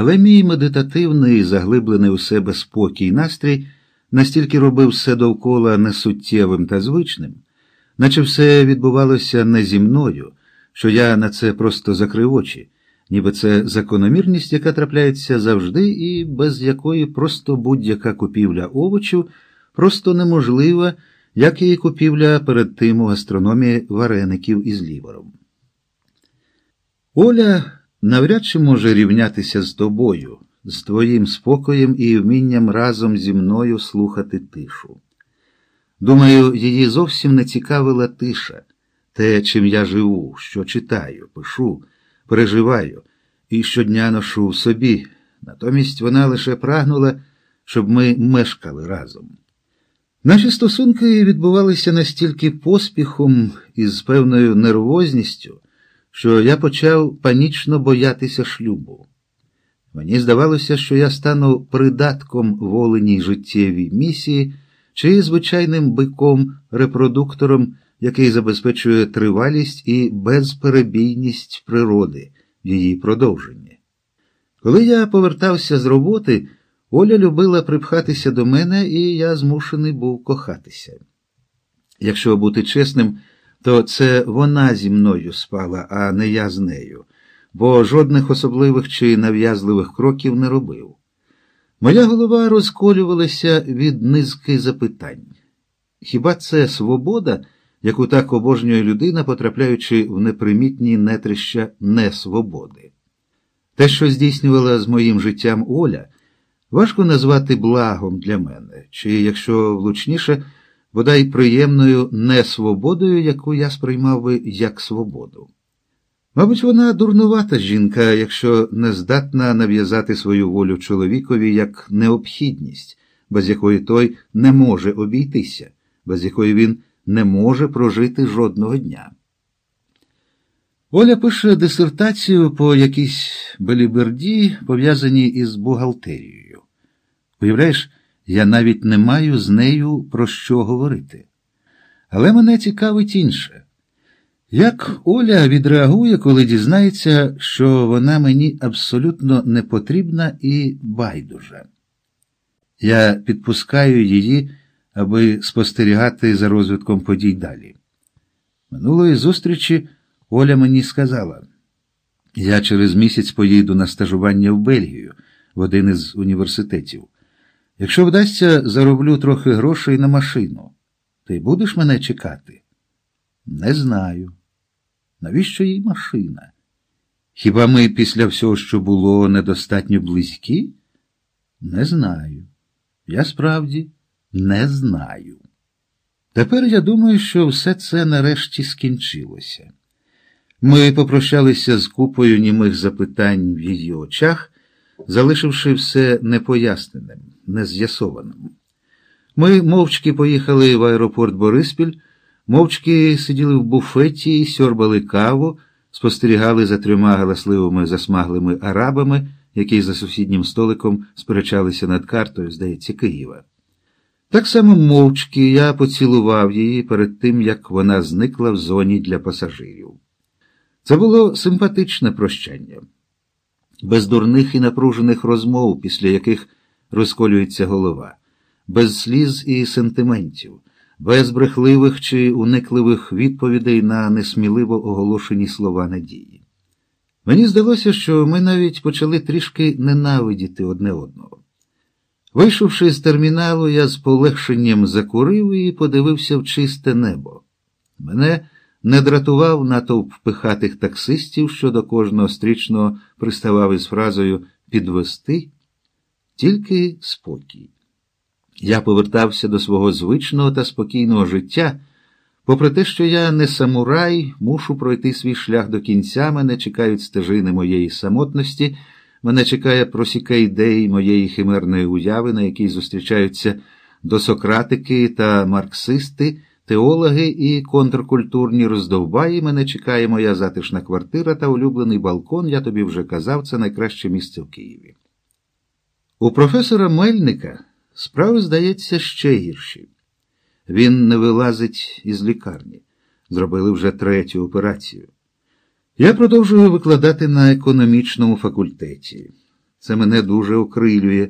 Але мій медитативний, заглиблений у себе спокій настрій настільки робив все довкола несуттєвим та звичним, наче все відбувалося не зі мною, що я на це просто закрив очі, ніби це закономірність, яка трапляється завжди, і без якої просто будь-яка купівля овочів просто неможлива, як і купівля перед тим у гастрономії вареників із лівером. Оля навряд чи може рівнятися з тобою, з твоїм спокоєм і вмінням разом зі мною слухати тишу. Думаю, її зовсім не цікавила тиша, те, чим я живу, що читаю, пишу, переживаю і щодня ношу в собі. Натомість вона лише прагнула, щоб ми мешкали разом. Наші стосунки відбувалися настільки поспіхом і з певною нервозністю, що я почав панічно боятися шлюбу. Мені здавалося, що я стану придатком воленій життєвій місії чи звичайним биком, репродуктором, який забезпечує тривалість і безперебійність природи в її продовженні. Коли я повертався з роботи, Оля любила припхатися до мене, і я змушений був кохатися. Якщо бути чесним, то це вона зі мною спала, а не я з нею, бо жодних особливих чи нав'язливих кроків не робив. Моя голова розколювалася від низки запитань. Хіба це свобода, яку так обожнює людина, потрапляючи в непримітні нетрища несвободи? Те, що здійснювала з моїм життям Оля, важко назвати благом для мене, чи, якщо влучніше, бодай приємною несвободою, яку я сприймав би як свободу. Мабуть, вона дурнувата жінка, якщо не здатна нав'язати свою волю чоловікові як необхідність, без якої той не може обійтися, без якої він не може прожити жодного дня. Оля пише дисертацію по якійсь беліберді, пов'язаній із бухгалтерією. Уявляєш, я навіть не маю з нею про що говорити. Але мене цікавить інше. Як Оля відреагує, коли дізнається, що вона мені абсолютно не потрібна і байдужа? Я підпускаю її, аби спостерігати за розвитком подій далі. Минулої зустрічі Оля мені сказала: я через місяць поїду на стажування в Бельгію в один із університетів. Якщо вдасться, зароблю трохи грошей на машину. Ти будеш мене чекати? Не знаю. Навіщо їй машина? Хіба ми після всього, що було, недостатньо близькі? Не знаю. Я справді не знаю. Тепер я думаю, що все це нарешті скінчилося. Ми попрощалися з купою німих запитань в її очах, залишивши все непоясненим, нез'ясованим. Ми мовчки поїхали в аеропорт Бориспіль, мовчки сиділи в буфеті, сьорбали каву, спостерігали за трьома галасливими засмаглими арабами, які за сусіднім столиком сперечалися над картою, здається, Києва. Так само мовчки я поцілував її перед тим, як вона зникла в зоні для пасажирів. Це було симпатичне прощання, без дурних і напружених розмов, після яких розколюється голова, без сліз і сентиментів, без брехливих чи уникливих відповідей на несміливо оголошені слова надії. Мені здалося, що ми навіть почали трішки ненавидіти одне одного. Вийшовши з терміналу, я з полегшенням закурив і подивився в чисте небо. Мене не дратував натовп пихатих таксистів, що до кожного стрічного приставав із фразою підвести, тільки спокій. Я повертався до свого звичного та спокійного життя, попри те, що я не самурай, мушу пройти свій шлях до кінця, мене чекають стежини моєї самотності, мене чекає просіка ідей моєї химерної уяви, на якій зустрічаються досократики та марксисти. Теологи і контркультурні роздовбаї мене чекає моя затишна квартира та улюблений балкон, я тобі вже казав, це найкраще місце в Києві. У професора Мельника справи, здається, ще гірші. Він не вилазить із лікарні. Зробили вже третю операцію. Я продовжую викладати на економічному факультеті. Це мене дуже окрилює.